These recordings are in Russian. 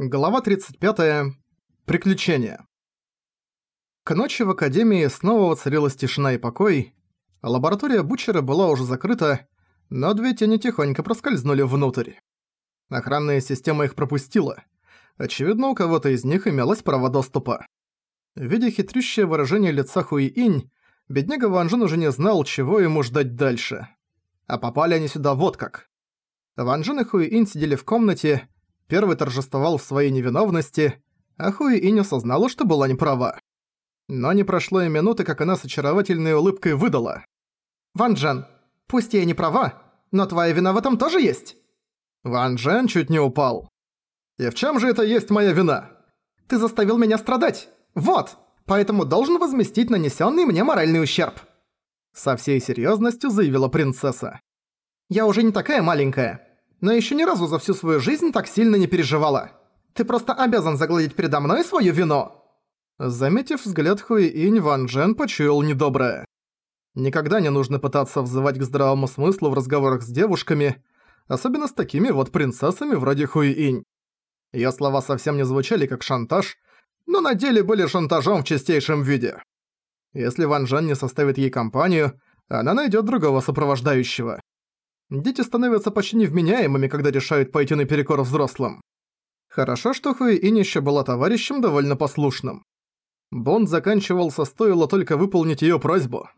Глава 35. Приключения. К ночи в Академии снова воцарилась тишина и покой. Лаборатория Бучера была уже закрыта, но две тени тихонько проскользнули внутрь. Охранная система их пропустила. Очевидно, у кого-то из них имелось право доступа. Видя хитрющее выражение лица Хуи-Инь, бедняга Ван Жен уже не знал, чего ему ждать дальше. А попали они сюда вот как. Ван Жен и Хуи-Инь сидели в комнате, Первый торжествовал в своей невиновности, а Хуи не осознала, что была неправа. Но не прошло и минуты, как она с очаровательной улыбкой выдала. «Ван Джен, пусть я и не права, но твоя вина в этом тоже есть!» Ван Джен чуть не упал. «И в чем же это есть моя вина?» «Ты заставил меня страдать! Вот! Поэтому должен возместить нанесенный мне моральный ущерб!» Со всей серьезностью заявила принцесса. «Я уже не такая маленькая но еще ни разу за всю свою жизнь так сильно не переживала. Ты просто обязан загладить передо мной свою вину!» Заметив взгляд Хуи-Инь, Ван Джен почуял недоброе. Никогда не нужно пытаться взывать к здравому смыслу в разговорах с девушками, особенно с такими вот принцессами вроде Хуи-Инь. Её слова совсем не звучали как шантаж, но на деле были шантажом в чистейшем виде. Если Ван Джен не составит ей компанию, она найдет другого сопровождающего. Дети становятся почти невменяемыми, когда решают пойти наперекор взрослым. Хорошо, что Хуи-Ин ещё была товарищем довольно послушным. Бонд заканчивался, стоило только выполнить её просьбу.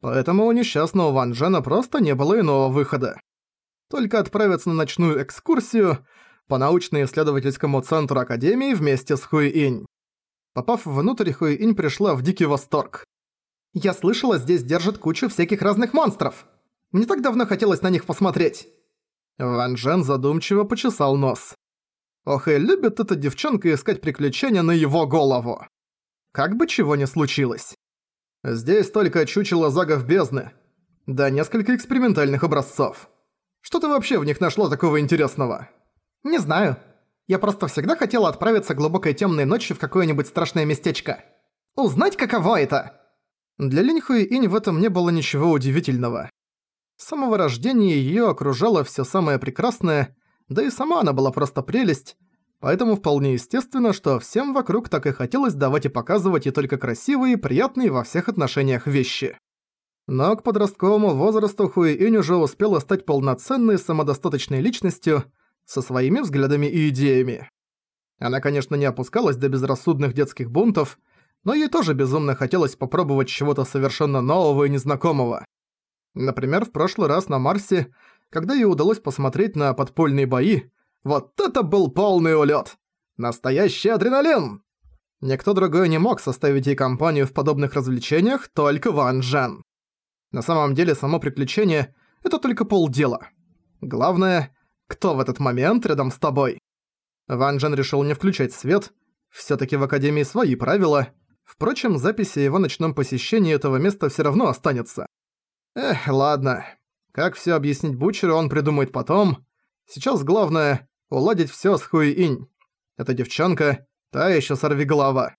Поэтому у несчастного Ван Джена просто не было иного выхода. Только отправиться на ночную экскурсию по научно-исследовательскому центру Академии вместе с Хуи-Инь. Попав внутрь, Хуи-Инь пришла в дикий восторг. «Я слышала, здесь держат кучу всяких разных монстров!» Мне так давно хотелось на них посмотреть». Ван Джен задумчиво почесал нос. Ох и любит эта девчонка искать приключения на его голову. Как бы чего ни случилось. Здесь только чучело загов бездны. Да несколько экспериментальных образцов. Что ты вообще в них нашла такого интересного? Не знаю. Я просто всегда хотела отправиться глубокой темной ночью в какое-нибудь страшное местечко. Узнать, каково это. Для Линьхуи Инь в этом не было ничего удивительного. С самого рождения её окружало всё самое прекрасное, да и сама она была просто прелесть, поэтому вполне естественно, что всем вокруг так и хотелось давать и показывать и только красивые, приятные во всех отношениях вещи. Но к подростковому возрасту Хуэинь уже успела стать полноценной самодостаточной личностью со своими взглядами и идеями. Она, конечно, не опускалась до безрассудных детских бунтов, но ей тоже безумно хотелось попробовать чего-то совершенно нового и незнакомого. Например, в прошлый раз на Марсе, когда ей удалось посмотреть на подпольные бои, вот это был полный улёт! Настоящий адреналин! Никто другой не мог составить ей компанию в подобных развлечениях, только Ван Джен. На самом деле, само приключение — это только полдела. Главное, кто в этот момент рядом с тобой. Ван Джен решил не включать свет, всё-таки в Академии свои правила. Впрочем, записи о его ночном посещении этого места всё равно останется. Эх, ладно. Как все объяснить Бучеру, он придумает потом. Сейчас главное — уладить все с Хуи-Инь. Эта девчонка — та еще сорвиголова.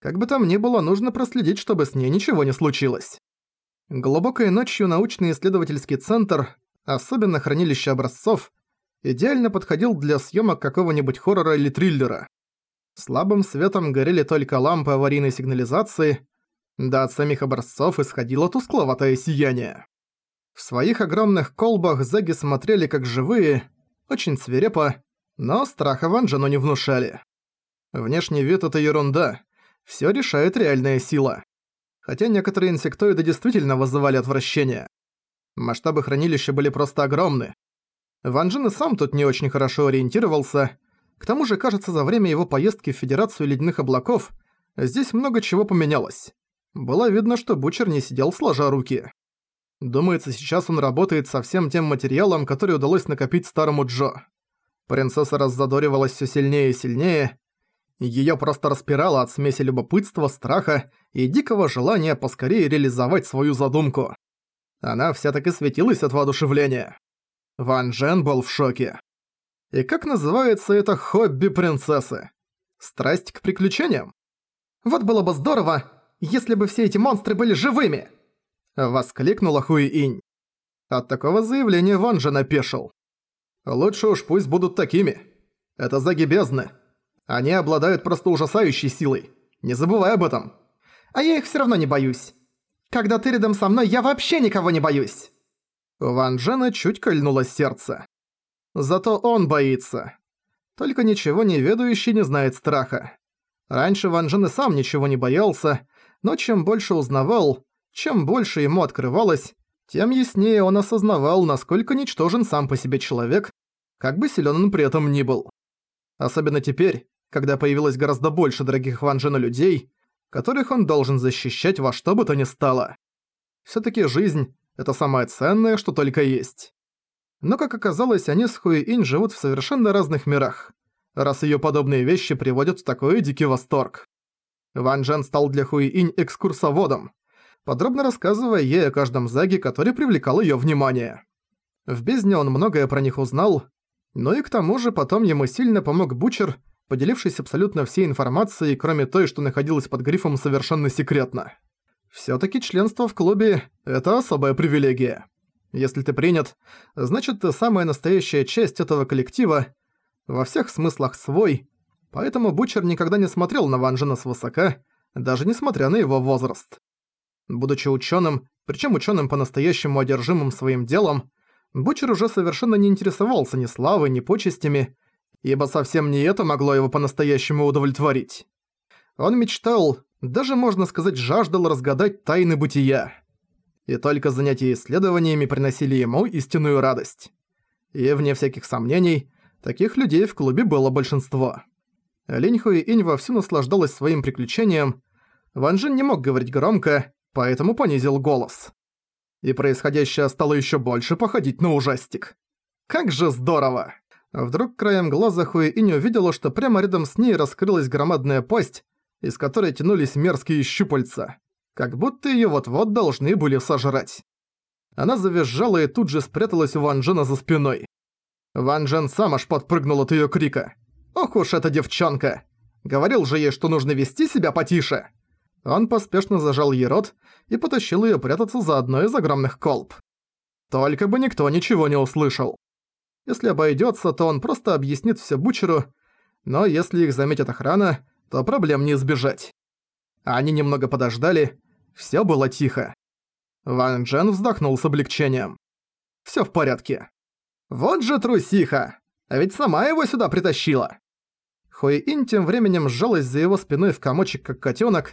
Как бы там ни было, нужно проследить, чтобы с ней ничего не случилось. Глубокой ночью научный исследовательский центр, особенно хранилище образцов, идеально подходил для съемок какого-нибудь хоррора или триллера. Слабым светом горели только лампы аварийной сигнализации, да от самих образцов исходило тускловатое сияние. В своих огромных колбах заги смотрели как живые, очень свирепо, но страха Ван Джену не внушали. Внешний вид — это ерунда, всё решает реальная сила. Хотя некоторые инсектоиды действительно вызывали отвращение. Масштабы хранилища были просто огромны. Ван Джен и сам тут не очень хорошо ориентировался, к тому же, кажется, за время его поездки в Федерацию Ледяных Облаков здесь много чего поменялось. Было видно, что Бучер не сидел сложа руки. Думается, сейчас он работает со всем тем материалом, который удалось накопить старому Джо. Принцесса раззадоривалась все сильнее и сильнее. Её просто распирало от смеси любопытства, страха и дикого желания поскорее реализовать свою задумку. Она вся так и светилась от воодушевления. Ван Джен был в шоке. И как называется это хобби принцессы? Страсть к приключениям? Вот было бы здорово, если бы все эти монстры были живыми!» Воскликнула Хуи-Инь. От такого заявления Ван же напешил. «Лучше уж пусть будут такими. Это заги бездны. Они обладают просто ужасающей силой. Не забывай об этом. А я их всё равно не боюсь. Когда ты рядом со мной, я вообще никого не боюсь. Ван Джена чуть кольнуло сердце. Зато он боится. Только ничего не ведающий не знает страха. Раньше Ван Джен сам ничего не боялся, но чем больше узнавал, чем больше ему открывалось, тем яснее он осознавал, насколько ничтожен сам по себе человек, как бы силен он при этом ни был. Особенно теперь, когда появилось гораздо больше дорогих Ван Джена людей, которых он должен защищать во что бы то ни стало. Всё-таки жизнь — это самое ценное, что только есть. Но, как оказалось, они с Хуи-Инь живут в совершенно разных мирах, раз её подобные вещи приводят в такой дикий восторг. Ван Джен стал для Хуи-Инь экскурсоводом, подробно рассказывая ей о каждом заге, который привлекал её внимание. В бездне он многое про них узнал, но и к тому же потом ему сильно помог Бучер, поделившись абсолютно всей информацией, кроме той, что находилась под грифом «совершенно секретно». Всё-таки членство в клубе – это особая привилегия. Если ты принят, значит ты самая настоящая часть этого коллектива, во всех смыслах свой, поэтому Бучер никогда не смотрел на Ван Джена свысока, даже несмотря на его возраст. Будучи ученым, причем ученым по-настоящему одержимым своим делом, Бучер уже совершенно не интересовался ни славой, ни почестями, ибо совсем не это могло его по-настоящему удовлетворить. Он мечтал, даже можно сказать жаждал разгадать тайны бытия и только занятия исследованиями приносили ему истинную радость. И, вне всяких сомнений, таких людей в клубе было большинство. Линьху и Инь вовсю наслаждалась своим приключением. Ван Джин не мог говорить громко, поэтому понизил голос. И происходящее стало еще больше походить на ужастик. Как же здорово! Вдруг краем глаза Хуи Инь увидела, что прямо рядом с ней раскрылась громадная пасть, из которой тянулись мерзкие щупальца как будто её вот-вот должны были сожрать. Она завизжала и тут же спряталась у Ван Джена за спиной. Ван Джен сам аж подпрыгнул от её крика. «Ох уж эта девчонка! Говорил же ей, что нужно вести себя потише!» Он поспешно зажал ей рот и потащил её прятаться за одной из огромных колб. Только бы никто ничего не услышал. Если обойдётся, то он просто объяснит всё Бучеру, но если их заметит охрана, то проблем не избежать. Они немного подождали, всё было тихо. Ван Джен вздохнул с облегчением. Всё в порядке. Вот же трусиха! А ведь сама его сюда притащила. Хуи Ин тем временем сжалась за его спиной в комочек, как котёнок.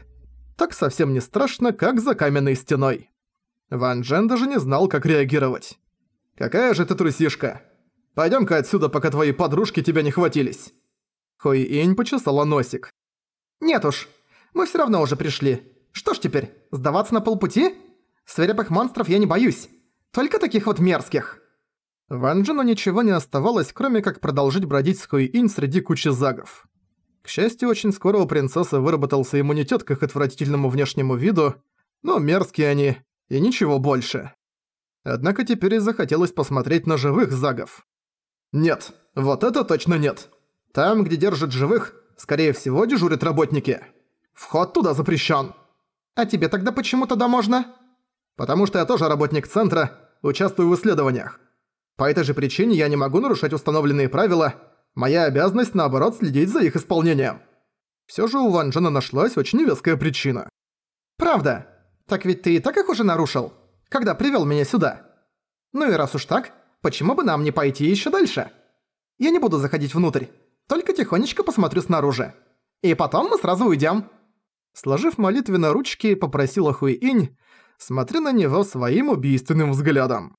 Так совсем не страшно, как за каменной стеной. Ван Джен даже не знал, как реагировать. «Какая же ты трусишка! Пойдём-ка отсюда, пока твои подружки тебя не хватились!» Хуи Инь почесала носик. «Нет уж, мы всё равно уже пришли. Что ж теперь, сдаваться на полпути? Свирепых монстров я не боюсь. Только таких вот мерзких». Ван Джену ничего не оставалось, кроме как продолжить бродить с Хуи-Инь среди кучи загов. К счастью, очень скоро у принцессы выработался иммунитет к их отвратительному внешнему виду, но мерзкие они, и ничего больше. Однако теперь и захотелось посмотреть на живых загов. Нет, вот это точно нет. Там, где держат живых, скорее всего, дежурят работники. Вход туда запрещен. А тебе тогда почему туда можно? Потому что я тоже работник центра, участвую в исследованиях. По этой же причине я не могу нарушать установленные правила, моя обязанность, наоборот, следить за их исполнением. Всё же у Ван Джена нашлась очень веская причина. «Правда? Так ведь ты и так их уже нарушил, когда привёл меня сюда. Ну и раз уж так, почему бы нам не пойти ещё дальше? Я не буду заходить внутрь, только тихонечко посмотрю снаружи. И потом мы сразу уйдём». Сложив молитвенно ручки, попросила Хуи-Инь, смотря на него своим убийственным взглядом.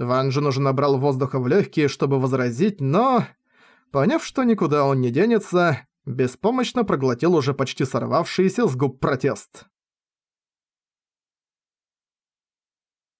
Ван Джен уже набрал воздуха в легкие, чтобы возразить, но... Поняв, что никуда он не денется, беспомощно проглотил уже почти сорвавшийся с губ протест.